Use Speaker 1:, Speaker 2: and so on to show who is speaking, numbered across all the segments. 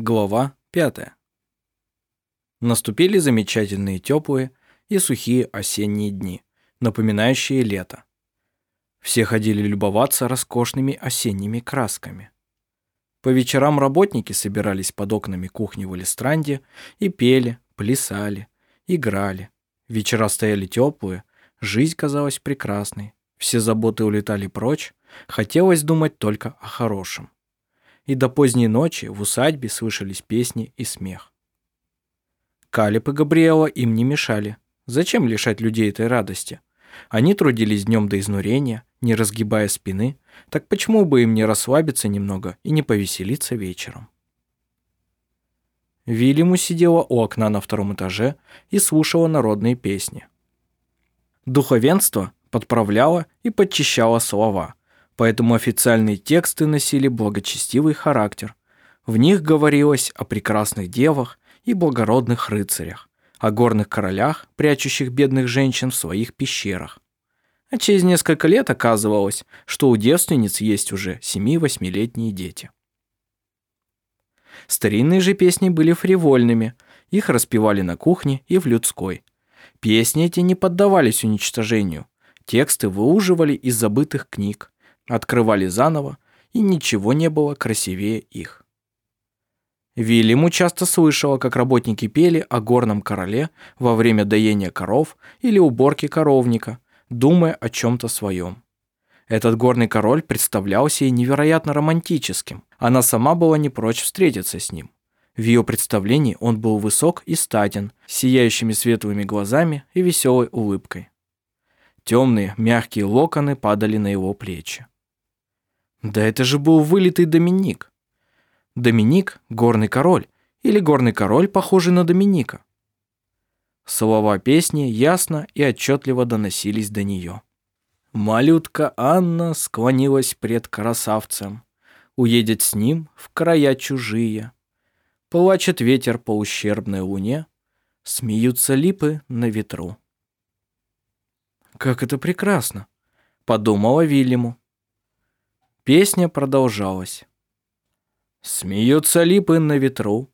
Speaker 1: Глава 5. Наступили замечательные теплые и сухие осенние дни, напоминающие лето. Все ходили любоваться роскошными осенними красками. По вечерам работники собирались под окнами кухни в Элистранде и пели, плясали, играли. Вечера стояли теплые, жизнь казалась прекрасной, все заботы улетали прочь, хотелось думать только о хорошем и до поздней ночи в усадьбе слышались песни и смех. Калиб и Габриэла им не мешали. Зачем лишать людей этой радости? Они трудились днем до изнурения, не разгибая спины, так почему бы им не расслабиться немного и не повеселиться вечером? Вильяму сидела у окна на втором этаже и слушала народные песни. Духовенство подправляло и подчищало слова, поэтому официальные тексты носили благочестивый характер. В них говорилось о прекрасных девах и благородных рыцарях, о горных королях, прячущих бедных женщин в своих пещерах. А через несколько лет оказывалось, что у девственниц есть уже 7-8-летние дети. Старинные же песни были фривольными, их распевали на кухне и в людской. Песни эти не поддавались уничтожению, тексты выуживали из забытых книг, открывали заново, и ничего не было красивее их. Вильяму часто слышала, как работники пели о горном короле во время доения коров или уборки коровника, думая о чем-то своем. Этот горный король представлялся ей невероятно романтическим. Она сама была не прочь встретиться с ним. В ее представлении он был высок и статен, сияющими светлыми глазами и веселой улыбкой. Темные, мягкие локоны падали на его плечи. Да это же был вылитый Доминик. Доминик — горный король, или горный король, похожий на Доминика. Слова песни ясно и отчетливо доносились до нее. Малютка Анна склонилась пред красавцем, Уедет с ним в края чужие. Плачет ветер по ущербной луне, Смеются липы на ветру. «Как это прекрасно!» — подумала Вильяму. Песня продолжалась. Смеются липы на ветру.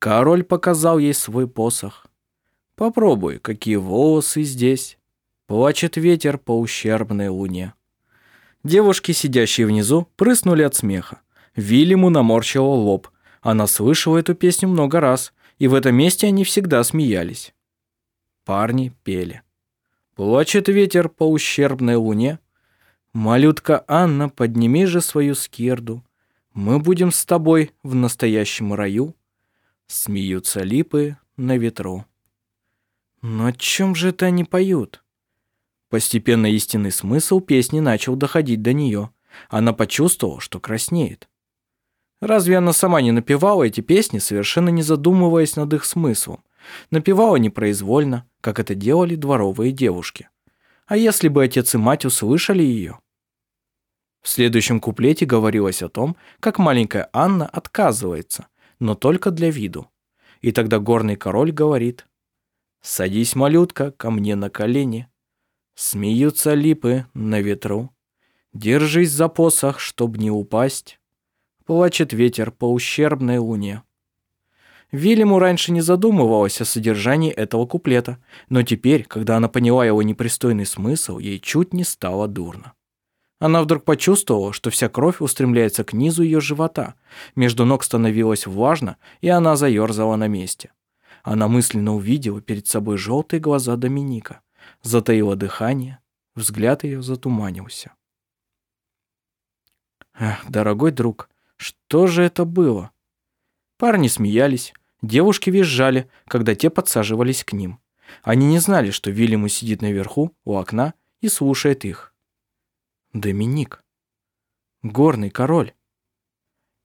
Speaker 1: Король показал ей свой посох. Попробуй, какие волосы здесь. Плачет ветер по ущербной луне. Девушки, сидящие внизу, прыснули от смеха. Вильяму наморщила лоб. Она слышала эту песню много раз, и в этом месте они всегда смеялись. Парни пели. Плачет ветер по ущербной луне, «Малютка Анна, подними же свою скирду, мы будем с тобой в настоящем раю». Смеются липы на ветру. Но о чем же это они поют? Постепенно истинный смысл песни начал доходить до нее. Она почувствовала, что краснеет. Разве она сама не напевала эти песни, совершенно не задумываясь над их смыслом? Напевала непроизвольно, как это делали дворовые девушки. А если бы отец и мать услышали ее? В следующем куплете говорилось о том, как маленькая Анна отказывается, но только для виду. И тогда горный король говорит «Садись, малютка, ко мне на колени». Смеются липы на ветру. Держись за посох, чтоб не упасть. Плачет ветер по ущербной луне. Вильяму раньше не задумывалась о содержании этого куплета, но теперь, когда она поняла его непристойный смысл, ей чуть не стало дурно. Она вдруг почувствовала, что вся кровь устремляется к низу ее живота. Между ног становилось влажно, и она заерзала на месте. Она мысленно увидела перед собой желтые глаза Доминика. Затаила дыхание, взгляд ее затуманился. Эх, дорогой друг, что же это было? Парни смеялись, девушки визжали, когда те подсаживались к ним. Они не знали, что Вильяму сидит наверху, у окна, и слушает их. Доминик. Горный король.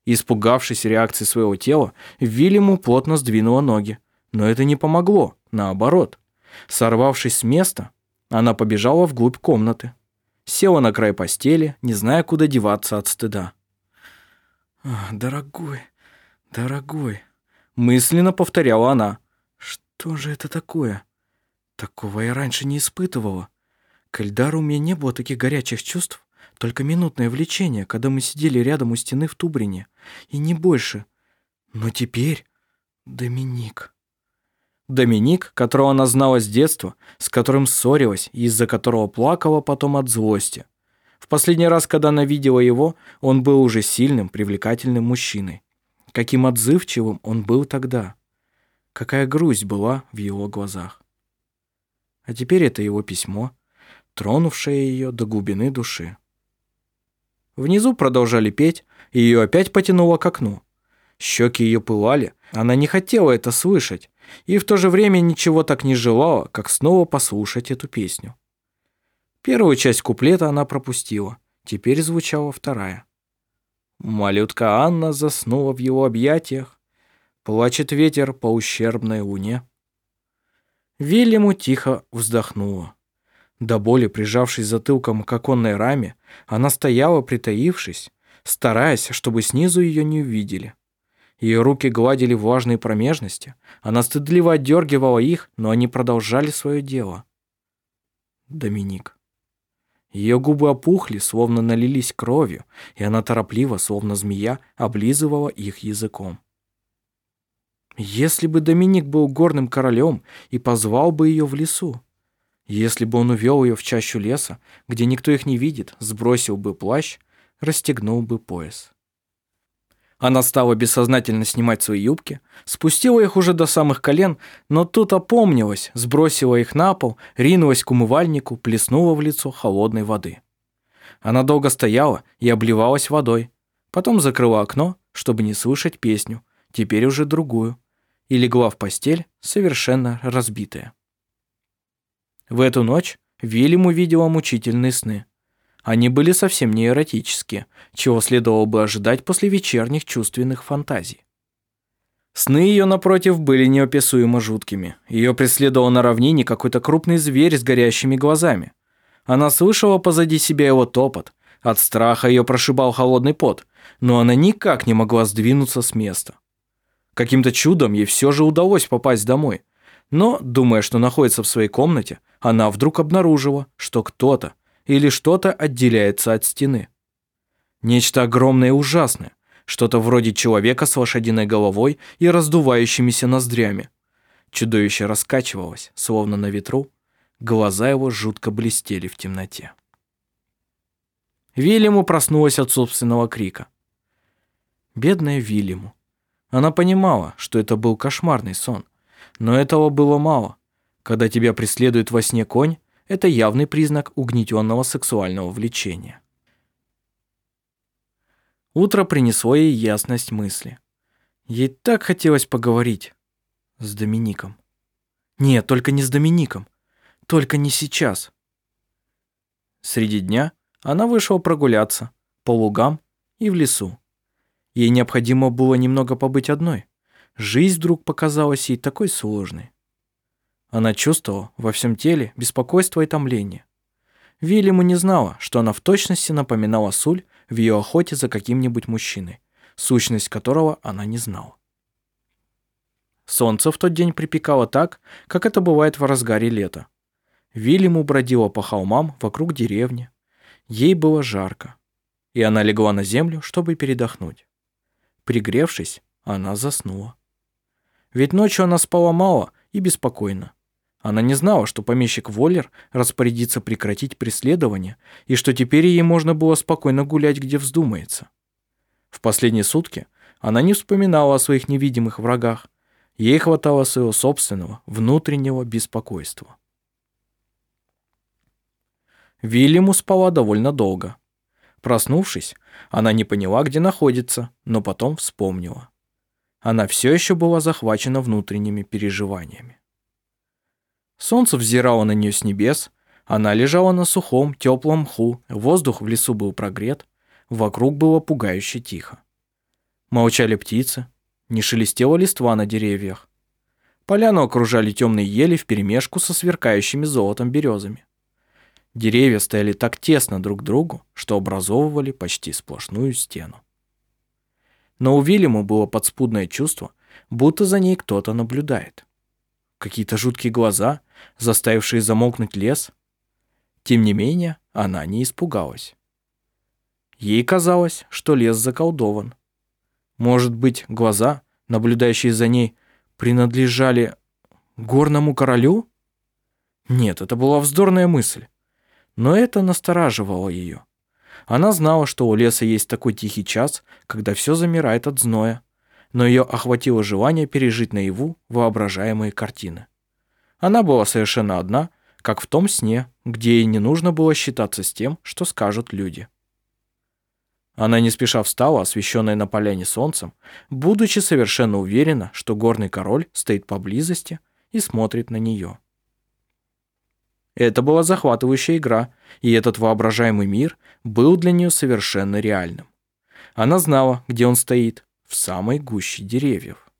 Speaker 1: Испугавшись реакции своего тела, Вильяму плотно сдвинула ноги. Но это не помогло, наоборот. Сорвавшись с места, она побежала вглубь комнаты. Села на край постели, не зная, куда деваться от стыда. «Дорогой, дорогой», — мысленно повторяла она. «Что же это такое? Такого я раньше не испытывала. К Эльдару у меня не было таких горячих чувств, только минутное влечение, когда мы сидели рядом у стены в Тубрине, и не больше. Но теперь Доминик. Доминик, которого она знала с детства, с которым ссорилась и из-за которого плакала потом от злости. В последний раз, когда она видела его, он был уже сильным, привлекательным мужчиной. Каким отзывчивым он был тогда. Какая грусть была в его глазах. А теперь это его письмо, тронувшее ее до глубины души. Внизу продолжали петь, и ее опять потянуло к окну. Щеки ее пылали, она не хотела это слышать, и в то же время ничего так не желала, как снова послушать эту песню. Первую часть куплета она пропустила, теперь звучала вторая. Малютка Анна заснула в его объятиях, плачет ветер по ущербной луне. Вильяму тихо вздохнула. До боли прижавшись затылком к оконной раме, она стояла, притаившись, стараясь, чтобы снизу ее не увидели. Ее руки гладили влажные промежности, она стыдливо отдергивала их, но они продолжали свое дело. Доминик. Ее губы опухли, словно налились кровью, и она торопливо, словно змея, облизывала их языком. Если бы Доминик был горным королем и позвал бы ее в лесу, если бы он увел ее в чащу леса, где никто их не видит, сбросил бы плащ, расстегнул бы пояс. Она стала бессознательно снимать свои юбки, спустила их уже до самых колен, но тут опомнилась, сбросила их на пол, ринулась к умывальнику, плеснула в лицо холодной воды. Она долго стояла и обливалась водой, потом закрыла окно, чтобы не слышать песню, теперь уже другую, и легла в постель, совершенно разбитая. В эту ночь Вильям увидела мучительные сны. Они были совсем не эротические, чего следовало бы ожидать после вечерних чувственных фантазий. Сны ее, напротив, были неописуемо жуткими. Ее преследовал на равнине какой-то крупный зверь с горящими глазами. Она слышала позади себя его топот. От страха ее прошибал холодный пот, но она никак не могла сдвинуться с места. Каким-то чудом ей все же удалось попасть домой. Но, думая, что находится в своей комнате, она вдруг обнаружила, что кто-то, или что-то отделяется от стены. Нечто огромное и ужасное, что-то вроде человека с лошадиной головой и раздувающимися ноздрями. Чудовище раскачивалось, словно на ветру, глаза его жутко блестели в темноте. Вильяму проснулась от собственного крика. Бедная Вильяму. Она понимала, что это был кошмарный сон, но этого было мало. Когда тебя преследует во сне конь, это явный признак угнетенного сексуального влечения. Утро принесло ей ясность мысли. Ей так хотелось поговорить с Домиником. Нет, только не с Домиником. Только не сейчас. Среди дня она вышла прогуляться по лугам и в лесу. Ей необходимо было немного побыть одной. Жизнь вдруг показалась ей такой сложной. Она чувствовала во всем теле беспокойство и томление. Вильяму не знала, что она в точности напоминала Суль в ее охоте за каким-нибудь мужчиной, сущность которого она не знала. Солнце в тот день припекало так, как это бывает в разгаре лета. Вильяму бродила по холмам вокруг деревни. Ей было жарко, и она легла на землю, чтобы передохнуть. Пригревшись, она заснула. Ведь ночью она спала мало и беспокойно. Она не знала, что помещик Воллер распорядится прекратить преследование и что теперь ей можно было спокойно гулять, где вздумается. В последние сутки она не вспоминала о своих невидимых врагах. Ей хватало своего собственного, внутреннего беспокойства. Вильяму спала довольно долго. Проснувшись, она не поняла, где находится, но потом вспомнила. Она все еще была захвачена внутренними переживаниями. Солнце взирало на нее с небес, она лежала на сухом, теплом мху, воздух в лесу был прогрет, вокруг было пугающе тихо. Молчали птицы, не шелестела листва на деревьях. Поляну окружали темные ели вперемешку со сверкающими золотом березами. Деревья стояли так тесно друг к другу, что образовывали почти сплошную стену. Но у Вильяму было подспудное чувство, будто за ней кто-то наблюдает какие-то жуткие глаза, заставившие замолкнуть лес. Тем не менее, она не испугалась. Ей казалось, что лес заколдован. Может быть, глаза, наблюдающие за ней, принадлежали горному королю? Нет, это была вздорная мысль. Но это настораживало ее. Она знала, что у леса есть такой тихий час, когда все замирает от зноя, но ее охватило желание пережить наяву воображаемые картины. Она была совершенно одна, как в том сне, где ей не нужно было считаться с тем, что скажут люди. Она не спеша встала, освещенная на поляне солнцем, будучи совершенно уверена, что горный король стоит поблизости и смотрит на нее. Это была захватывающая игра, и этот воображаемый мир был для нее совершенно реальным. Она знала, где он стоит, в самой гуще деревьев.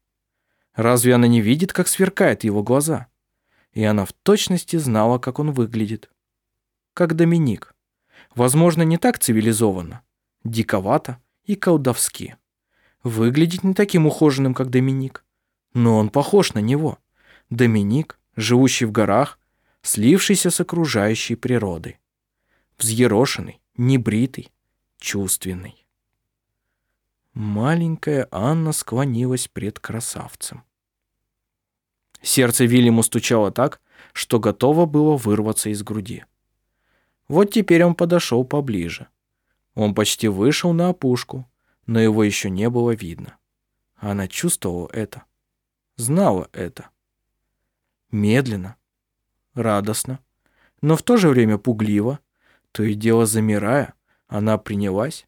Speaker 1: Разве она не видит, как сверкают его глаза? И она в точности знала, как он выглядит. Как Доминик. Возможно, не так цивилизованно, диковато и колдовски. Выглядит не таким ухоженным, как Доминик. Но он похож на него. Доминик, живущий в горах, слившийся с окружающей природой. Взъерошенный, небритый, чувственный. Маленькая Анна склонилась пред красавцем. Сердце Вильяму стучало так, что готово было вырваться из груди. Вот теперь он подошел поближе. Он почти вышел на опушку, но его еще не было видно. Она чувствовала это, знала это. Медленно, радостно, но в то же время пугливо, то и дело замирая, она принялась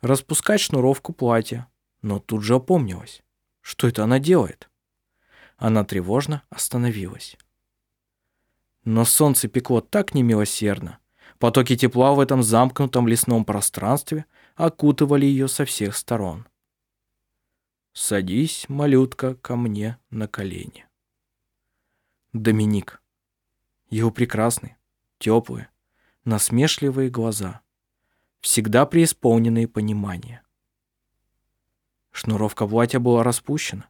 Speaker 1: распускать шнуровку платья, но тут же опомнилась. Что это она делает? Она тревожно остановилась. Но солнце пекло так немилосердно, Потоки тепла в этом замкнутом лесном пространстве окутывали ее со всех сторон. «Садись, малютка, ко мне на колени». Доминик. Его прекрасные, теплые, насмешливые глаза, всегда преисполненные понимания. Шнуровка платья была распущена.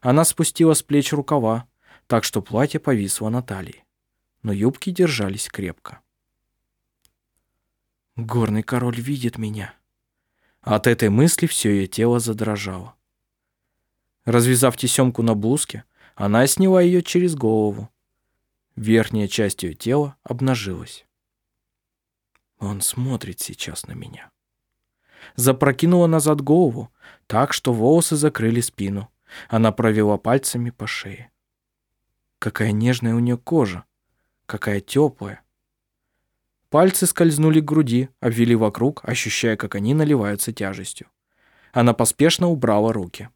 Speaker 1: Она спустила с плеч рукава, так что платье повисло на талии, но юбки держались крепко. Горный король видит меня. От этой мысли все ее тело задрожало. Развязав тесемку на блузке, она сняла ее через голову. Верхняя часть ее тела обнажилась. Он смотрит сейчас на меня. Запрокинула назад голову, так что волосы закрыли спину. Она провела пальцами по шее. Какая нежная у нее кожа, какая теплая. Пальцы скользнули к груди, обвели вокруг, ощущая, как они наливаются тяжестью. Она поспешно убрала руки.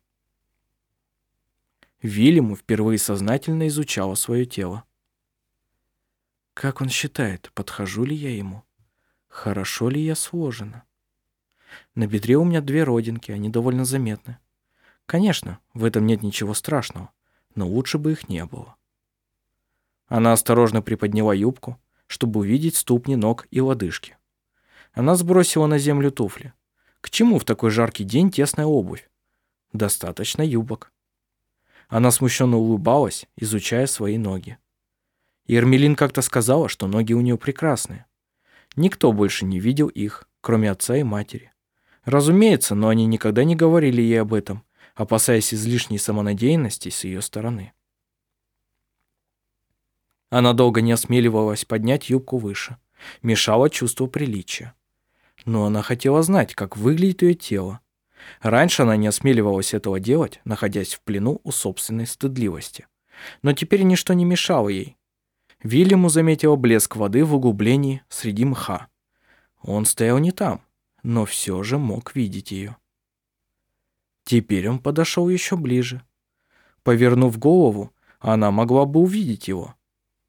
Speaker 1: Вильяму впервые сознательно изучала свое тело. Как он считает, подхожу ли я ему? Хорошо ли я сложена? На бедре у меня две родинки, они довольно заметны. Конечно, в этом нет ничего страшного, но лучше бы их не было. Она осторожно приподняла юбку, чтобы увидеть ступни ног и лодыжки. Она сбросила на землю туфли. К чему в такой жаркий день тесная обувь? Достаточно юбок. Она смущенно улыбалась, изучая свои ноги. Ермелин как-то сказала, что ноги у нее прекрасные. Никто больше не видел их, кроме отца и матери. Разумеется, но они никогда не говорили ей об этом, опасаясь излишней самонадеянности с ее стороны. Она долго не осмеливалась поднять юбку выше. Мешало чувство приличия. Но она хотела знать, как выглядит ее тело. Раньше она не осмеливалась этого делать, находясь в плену у собственной стыдливости. Но теперь ничто не мешало ей. Вильяму заметила блеск воды в углублении среди мха. Он стоял не там, но все же мог видеть ее. Теперь он подошел еще ближе. Повернув голову, она могла бы увидеть его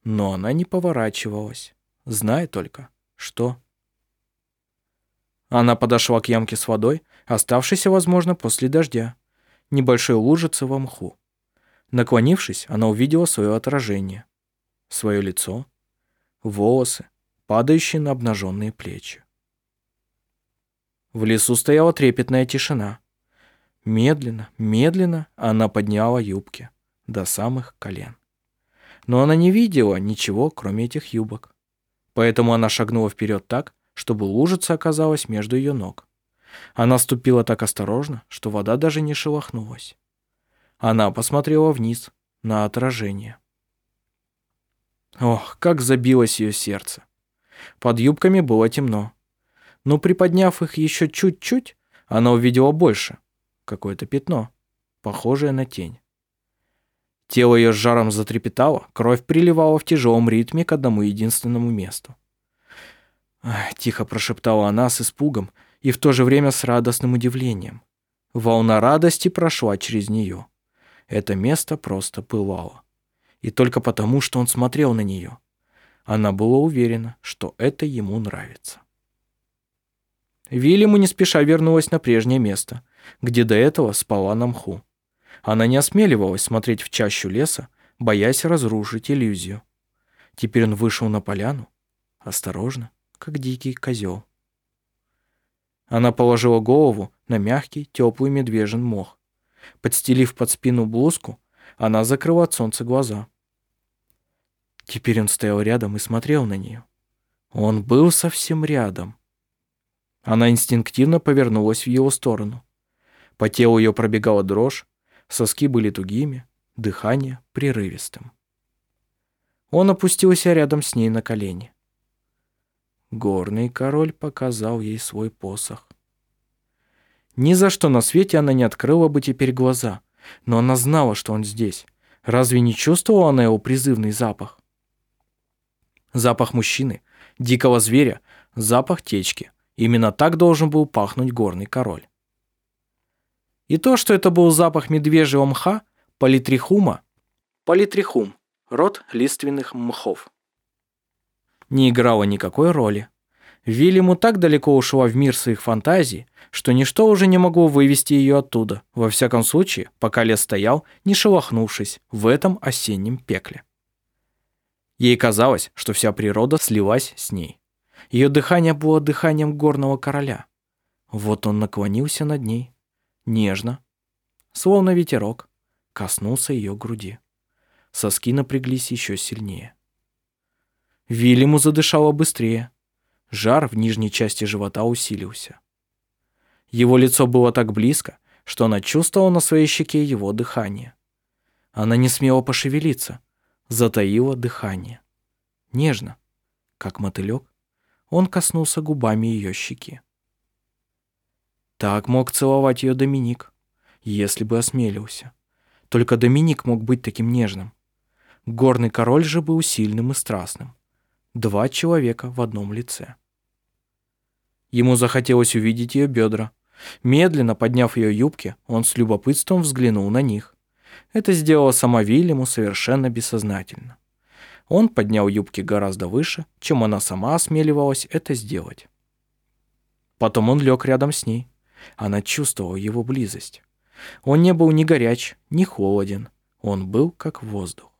Speaker 1: но она не поворачивалась, зная только, что... Она подошла к ямке с водой, оставшейся, возможно, после дождя, небольшой лужицы во мху. Наклонившись, она увидела свое отражение, свое лицо, волосы, падающие на обнаженные плечи. В лесу стояла трепетная тишина. Медленно, медленно она подняла юбки до самых колен но она не видела ничего, кроме этих юбок. Поэтому она шагнула вперед так, чтобы лужица оказалась между ее ног. Она ступила так осторожно, что вода даже не шелохнулась. Она посмотрела вниз, на отражение. Ох, как забилось ее сердце. Под юбками было темно. Но приподняв их еще чуть-чуть, она увидела больше. Какое-то пятно, похожее на тень. Тело ее с жаром затрепетало, кровь приливала в тяжелом ритме к одному единственному месту. тихо прошептала она с испугом и в то же время с радостным удивлением. Волна радости прошла через нее. Это место просто пылало. И только потому, что он смотрел на нее. Она была уверена, что это ему нравится. Вильяму не спеша вернулась на прежнее место, где до этого спала на мху. Она не осмеливалась смотреть в чащу леса, боясь разрушить иллюзию. Теперь он вышел на поляну, осторожно, как дикий козел. Она положила голову на мягкий, теплый медвежий мох. Подстелив под спину блузку, она закрыла от солнца глаза. Теперь он стоял рядом и смотрел на нее. Он был совсем рядом. Она инстинктивно повернулась в его сторону. По телу ее пробегала дрожь, соски были тугими, дыхание прерывистым. Он опустился рядом с ней на колени. Горный король показал ей свой посох. Ни за что на свете она не открыла бы теперь глаза, но она знала, что он здесь. Разве не чувствовала она его призывный запах? Запах мужчины, дикого зверя, запах течки. Именно так должен был пахнуть горный король. И то, что это был запах медвежьего мха, политрихума, политрихум, род лиственных мхов, не играло никакой роли. Вильяму так далеко ушла в мир своих фантазий, что ничто уже не могло вывести ее оттуда, во всяком случае, пока лес стоял, не шелохнувшись в этом осеннем пекле. Ей казалось, что вся природа слилась с ней. Ее дыхание было дыханием горного короля. Вот он наклонился над ней, нежно, словно ветерок, коснулся ее груди. Соски напряглись еще сильнее. Вильяму задышало быстрее. Жар в нижней части живота усилился. Его лицо было так близко, что она чувствовала на своей щеке его дыхание. Она не смела пошевелиться, затаила дыхание. Нежно, как мотылек, он коснулся губами ее щеки. Так мог целовать ее Доминик, если бы осмелился. Только Доминик мог быть таким нежным. Горный король же был сильным и страстным. Два человека в одном лице. Ему захотелось увидеть ее бедра. Медленно подняв ее юбки, он с любопытством взглянул на них. Это сделала сама Вильяму совершенно бессознательно. Он поднял юбки гораздо выше, чем она сама осмеливалась это сделать. Потом он лег рядом с ней. Она чувствовала его близость. Он не был ни горяч, ни холоден. Он был как воздух.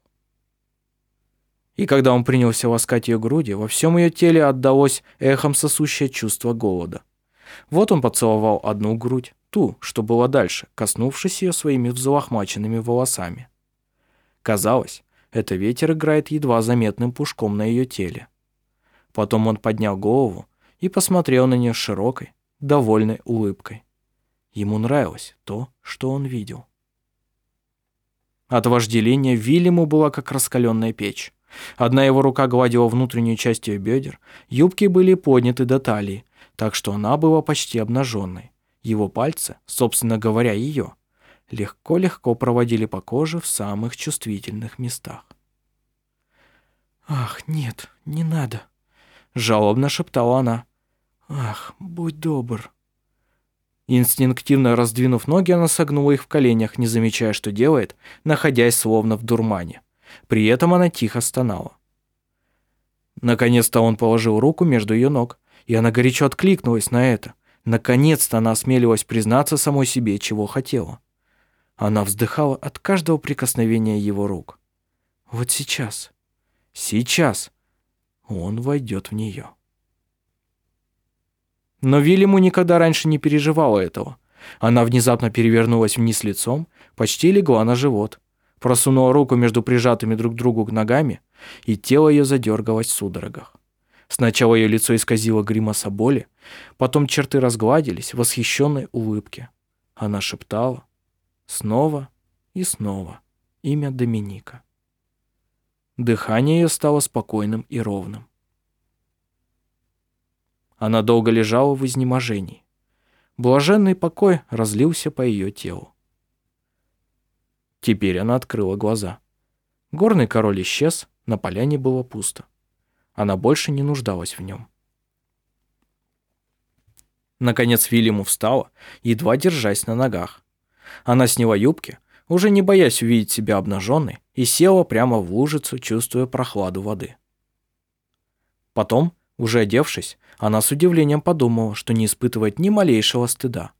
Speaker 1: И когда он принялся ласкать ее груди, во всем ее теле отдалось эхом сосущее чувство голода. Вот он поцеловал одну грудь, ту, что была дальше, коснувшись ее своими взлохмаченными волосами. Казалось, это ветер играет едва заметным пушком на ее теле. Потом он поднял голову и посмотрел на нее широкой, довольной улыбкой. Ему нравилось то, что он видел. От вожделения Вильяму была как раскаленная печь. Одна его рука гладила внутреннюю часть ее бедер, юбки были подняты до талии, так что она была почти обнаженной. Его пальцы, собственно говоря, ее, легко-легко проводили по коже в самых чувствительных местах. «Ах, нет, не надо», — жалобно шептала она. «Ах, будь добр». Инстинктивно раздвинув ноги, она согнула их в коленях, не замечая, что делает, находясь словно в дурмане. При этом она тихо стонала. Наконец-то он положил руку между ее ног, и она горячо откликнулась на это. Наконец-то она осмелилась признаться самой себе, чего хотела. Она вздыхала от каждого прикосновения его рук. Вот сейчас, сейчас он войдет в нее. Но Вильяму никогда раньше не переживала этого. Она внезапно перевернулась вниз лицом, почти легла на живот просунула руку между прижатыми друг к другу ногами, и тело ее задергалось в судорогах. Сначала ее лицо исказило гримаса боли, потом черты разгладились в восхищенной улыбке. Она шептала снова И снова имя Доминика. Дыхание ее стало спокойным и ровным. Она долго лежала в изнеможении. Блаженный покой разлился по ее телу. Теперь она открыла глаза. Горный король исчез, на поляне было пусто. Она больше не нуждалась в нем. Наконец Вильяму встала, едва держась на ногах. Она сняла юбки, уже не боясь увидеть себя обнаженной, и села прямо в лужицу, чувствуя прохладу воды. Потом, уже одевшись, она с удивлением подумала, что не испытывает ни малейшего стыда.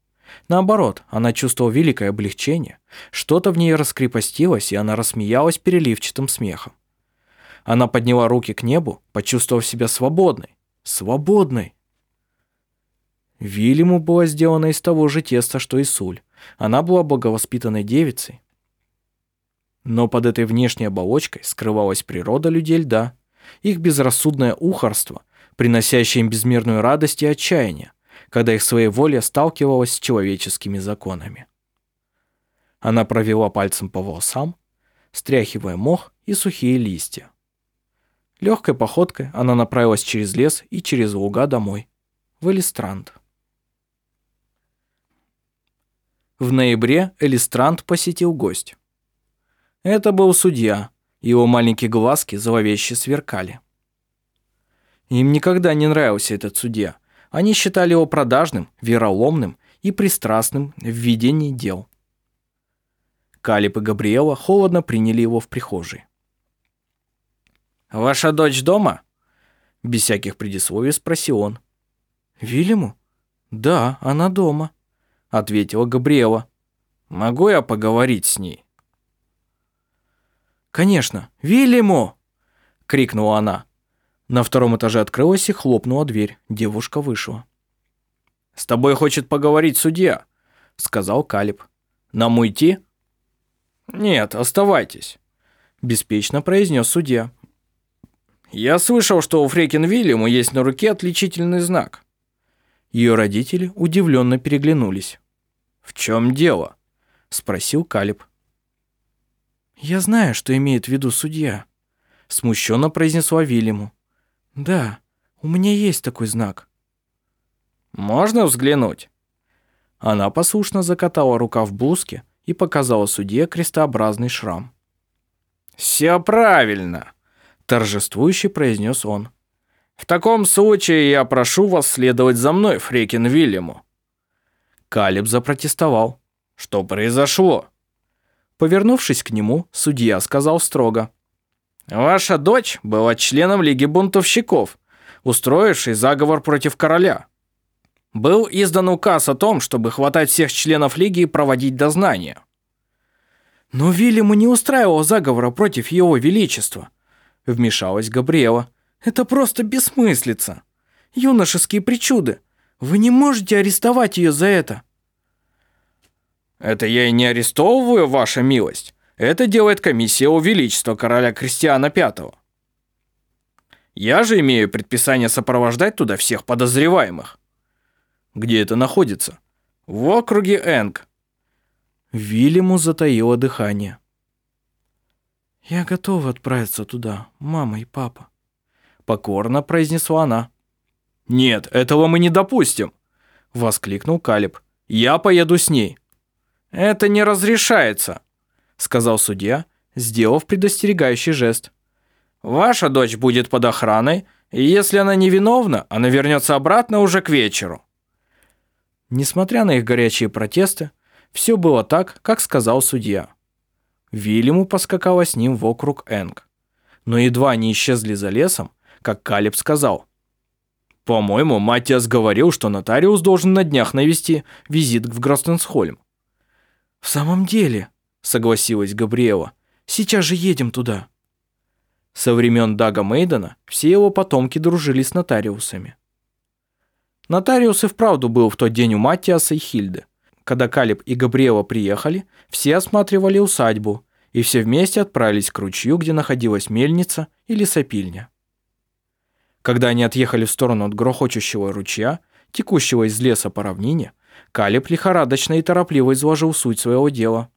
Speaker 1: Наоборот, она чувствовала великое облегчение, что-то в ней раскрепостилось, и она рассмеялась переливчатым смехом. Она подняла руки к небу, почувствовав себя свободной. Свободной! Вильяму была сделана из того же теста, что и Суль. Она была благовоспитанной девицей. Но под этой внешней оболочкой скрывалась природа людей льда, их безрассудное ухарство, приносящее им безмерную радость и отчаяние, когда их своей воля сталкивалась с человеческими законами. Она провела пальцем по волосам, стряхивая мох и сухие листья. Легкой походкой она направилась через лес и через луга домой, в Элистранд. В ноябре Элистранд посетил гость. Это был судья, его маленькие глазки зловеще сверкали. Им никогда не нравился этот судья. Они считали его продажным, вероломным и пристрастным в ведении дел. Калип и Габриэла холодно приняли его в прихожей. «Ваша дочь дома?» Без всяких предисловий спросил он. «Вильяму?» «Да, она дома», — ответила Габриэла. «Могу я поговорить с ней?» «Конечно, Вильяму!» — крикнула она. На втором этаже открылась и хлопнула дверь. Девушка вышла. «С тобой хочет поговорить судья», — сказал Калиб. «Нам уйти?» «Нет, оставайтесь», — беспечно произнес судья. «Я слышал, что у Фрекин Вильяму есть на руке отличительный знак». Ее родители удивленно переглянулись. «В чем дело?» — спросил Калиб. «Я знаю, что имеет в виду судья», — смущенно произнесла Вильяму. «Да, у меня есть такой знак». «Можно взглянуть?» Она послушно закатала рука в блузке и показала судье крестообразный шрам. «Все правильно», — торжествующе произнес он. «В таком случае я прошу вас следовать за мной, Фрекин Вильяму». Калиб запротестовал. «Что произошло?» Повернувшись к нему, судья сказал строго. «Ваша дочь была членом Лиги бунтовщиков, устроившей заговор против короля. Был издан указ о том, чтобы хватать всех членов Лиги и проводить дознание». «Но Вильяму не устраивал заговора против его величества», — вмешалась Габриэла. «Это просто бессмыслица. Юношеские причуды. Вы не можете арестовать ее за это». Это я и не арестовываю, ваша милость. Это делает комиссия у величества короля Кристиана V. Я же имею предписание сопровождать туда всех подозреваемых. Где это находится? В округе Энг. Вильяму затаило дыхание. «Я готова отправиться туда, мама и папа», — покорно произнесла она. «Нет, этого мы не допустим», — воскликнул Калиб. «Я поеду с ней». «Это не разрешается», — сказал судья, сделав предостерегающий жест. «Ваша дочь будет под охраной, и если она невиновна, она вернется обратно уже к вечеру». Несмотря на их горячие протесты, все было так, как сказал судья. Вильяму поскакала с ним вокруг Энг. Но едва они исчезли за лесом, как Калиб сказал. «По-моему, Матиас говорил, что нотариус должен на днях навести визит в Гростенсхольм. «В самом деле», — согласилась Габриэла, — «сейчас же едем туда». Со времен Дага Мейдена все его потомки дружили с нотариусами. Нотариус и вправду был в тот день у Маттиаса и Хильды. Когда Калиб и Габриэла приехали, все осматривали усадьбу, и все вместе отправились к ручью, где находилась мельница или сопильня. Когда они отъехали в сторону от грохочущего ручья, текущего из леса по равнине, Калиб лихорадочно и торопливо изложил суть своего дела.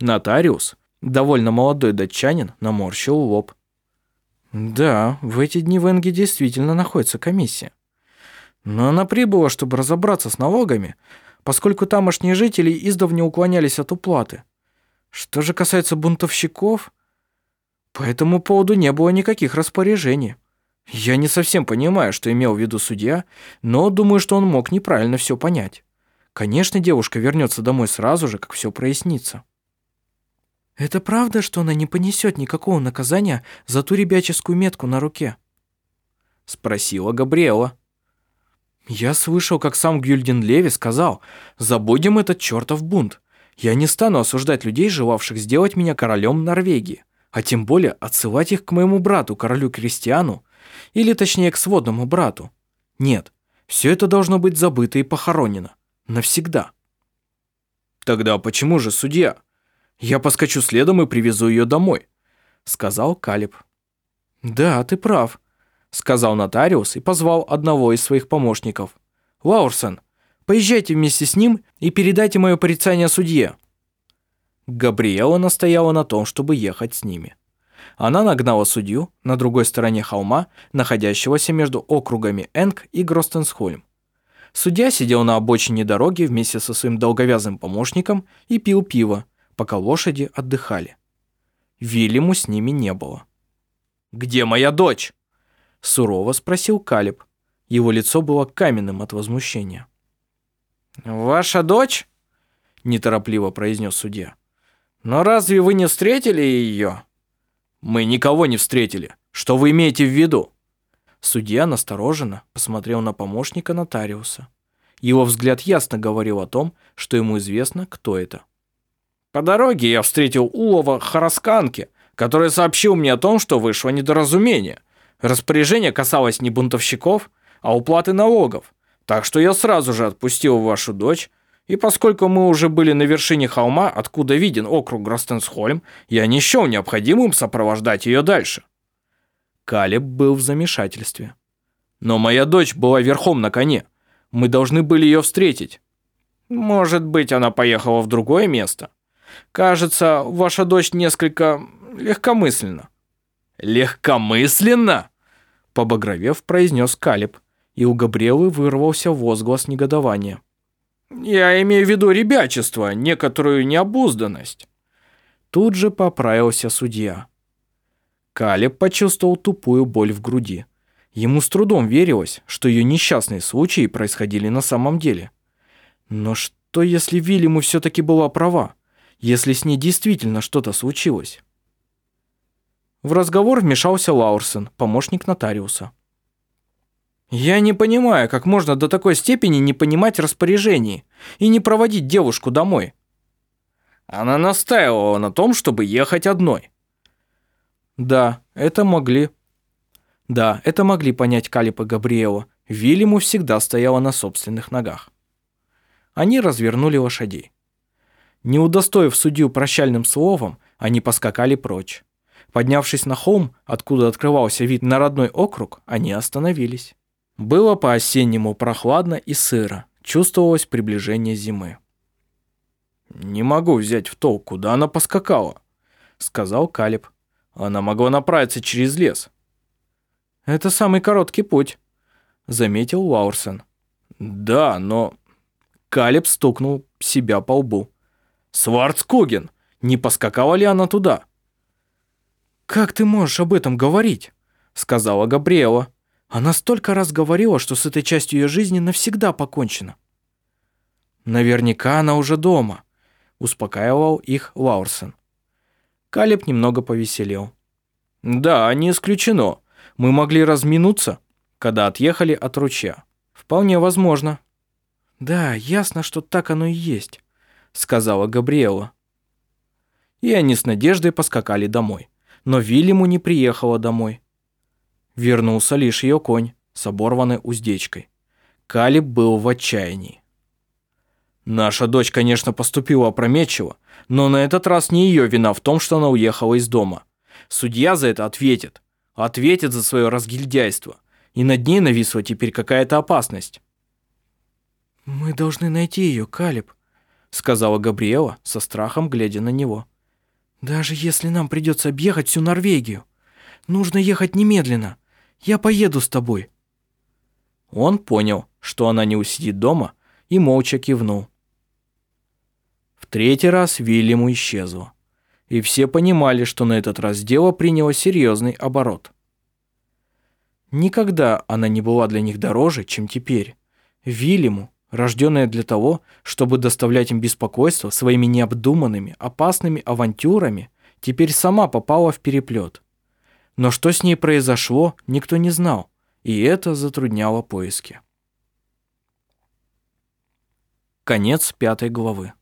Speaker 1: Нотариус, довольно молодой датчанин, наморщил лоб. Да, в эти дни в Энге действительно находится комиссия. Но она прибыла, чтобы разобраться с налогами, поскольку тамошние жители издавна уклонялись от уплаты. Что же касается бунтовщиков, по этому поводу не было никаких распоряжений. Я не совсем понимаю, что имел в виду судья, но думаю, что он мог неправильно все понять. Конечно, девушка вернется домой сразу же, как все прояснится. Это правда, что она не понесет никакого наказания за ту ребяческую метку на руке? Спросила Габриэла. Я слышал, как сам Гюльден Леви сказал, забудем этот чертов бунт. Я не стану осуждать людей, желавших сделать меня королем Норвегии, а тем более отсылать их к моему брату, королю Кристиану, или точнее к сводному брату. Нет, все это должно быть забыто и похоронено. Навсегда. Тогда почему же судья? Я поскочу следом и привезу ее домой, сказал Калиб. Да, ты прав, сказал нотариус и позвал одного из своих помощников. Лаурсон, поезжайте вместе с ним и передайте мое порицание судье. Габриэла настояла на том, чтобы ехать с ними. Она нагнала судью на другой стороне холма, находящегося между округами Энг и Гростенсхольм. Судья сидел на обочине дороги вместе со своим долговязым помощником и пил пиво, пока лошади отдыхали. Вильяму с ними не было. «Где моя дочь?» – сурово спросил Калиб. Его лицо было каменным от возмущения. «Ваша дочь?» – неторопливо произнес судья. «Но разве вы не встретили ее?» «Мы никого не встретили. Что вы имеете в виду?» Судья настороженно посмотрел на помощника нотариуса. Его взгляд ясно говорил о том, что ему известно, кто это. «По дороге я встретил Улова Харасканки, который сообщил мне о том, что вышло недоразумение. Распоряжение касалось не бунтовщиков, а уплаты налогов. Так что я сразу же отпустил вашу дочь и поскольку мы уже были на вершине холма, откуда виден округ Гростенсхольм, я не счел необходимым сопровождать ее дальше. Калеб был в замешательстве. Но моя дочь была верхом на коне. Мы должны были ее встретить. Может быть, она поехала в другое место? Кажется, ваша дочь несколько легкомысленна. Легкомысленно? Побагровев, произнес Калеб, и у Габриэлы вырвался возглас негодования. Я имею в виду ребячество, некоторую необузданность. Тут же поправился судья. Калеб почувствовал тупую боль в груди. Ему с трудом верилось, что ее несчастные случаи происходили на самом деле. Но что, если Вильяму все-таки была права? Если с ней действительно что-то случилось? В разговор вмешался Лаурсен, помощник нотариуса. Я не понимаю, как можно до такой степени не понимать распоряжений и не проводить девушку домой. Она настаивала на том, чтобы ехать одной. Да, это могли. Да, это могли понять Калип и Габриэла. Вильяму всегда стояла на собственных ногах. Они развернули лошадей. Не удостоив судью прощальным словом, они поскакали прочь. Поднявшись на холм, откуда открывался вид на родной округ, они остановились. Было по-осеннему прохладно и сыро, чувствовалось приближение зимы. «Не могу взять в толк, куда она поскакала», — сказал Калиб. «Она могла направиться через лес». «Это самый короткий путь», — заметил Лаурсен. «Да, но...» Калиб стукнул себя по лбу. «Сварцкуген! Не поскакала ли она туда?» «Как ты можешь об этом говорить?» — сказала Габриэла. Она столько раз говорила, что с этой частью ее жизни навсегда покончено. Наверняка она уже дома, успокаивал их Лаурсен. Калеб немного повеселел. Да, не исключено. Мы могли разминуться, когда отъехали от ручья. Вполне возможно. Да, ясно, что так оно и есть, сказала Габриэла. И они с надеждой поскакали домой. Но Вильяму не приехала домой. Вернулся лишь ее конь с оборванной уздечкой. Калиб был в отчаянии. Наша дочь, конечно, поступила опрометчиво, но на этот раз не ее вина в том, что она уехала из дома. Судья за это ответит. Ответит за свое разгильдяйство. И над ней нависла теперь какая-то опасность. «Мы должны найти ее, Калиб», — сказала Габриэла со страхом, глядя на него. Даже если нам придется объехать всю Норвегию, нужно ехать немедленно. Я поеду с тобой. Он понял, что она не усидит дома, и молча кивнул. В третий раз Вильяму исчезла. И все понимали, что на этот раз дело приняло серьезный оборот. Никогда она не была для них дороже, чем теперь. Вильяму, рожденная для того, чтобы доставлять им беспокойство своими необдуманными, опасными авантюрами, теперь сама попала в переплет. Но что с ней произошло, никто не знал, и это затрудняло поиски. Конец пятой главы.